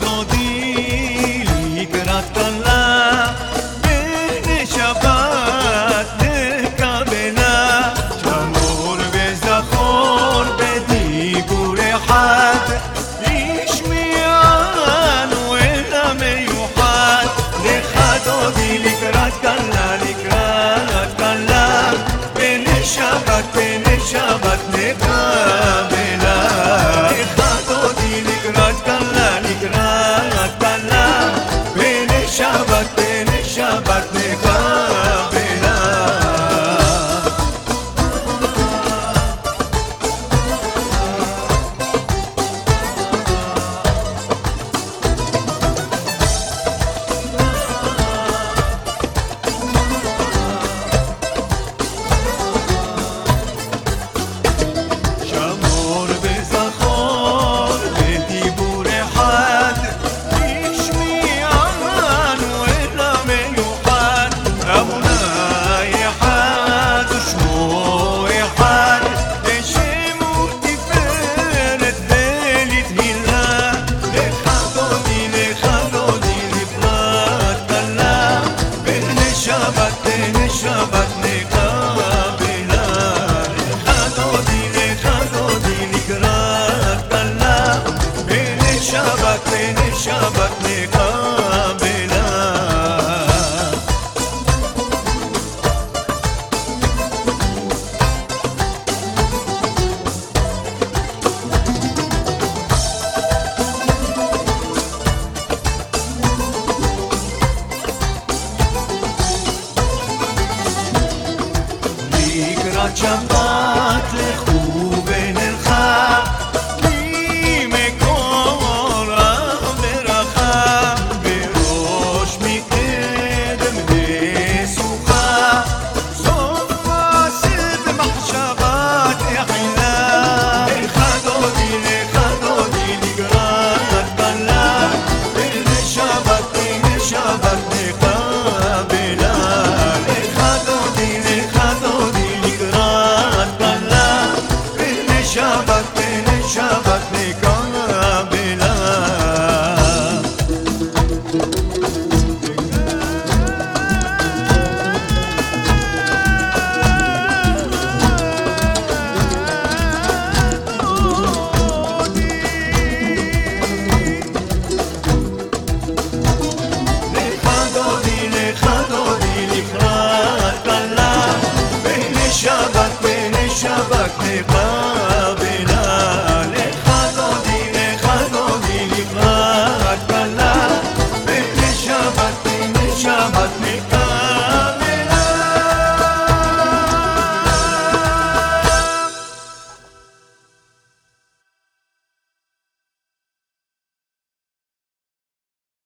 تراضي ليك راتطلع بهن شبات نكابنا شامور بزخور بدي قولي حد ليش ميان ولا ميوحد لخدو دي ليك راتطلع ليك راتطلع بهن شبات Shabbat, Shabbat. שבת לכו bak ne bak.